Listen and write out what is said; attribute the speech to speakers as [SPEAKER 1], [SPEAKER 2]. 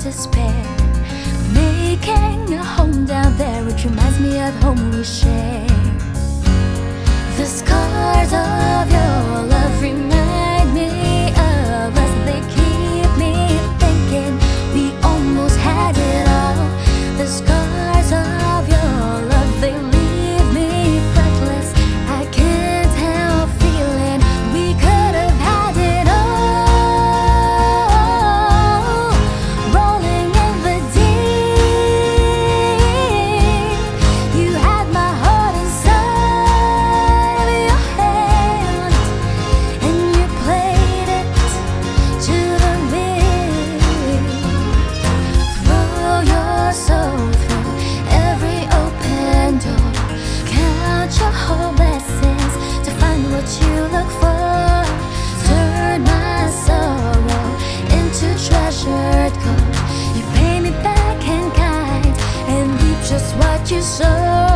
[SPEAKER 1] despair. Making a home down there, which reminds me of home we share. The scars of your te.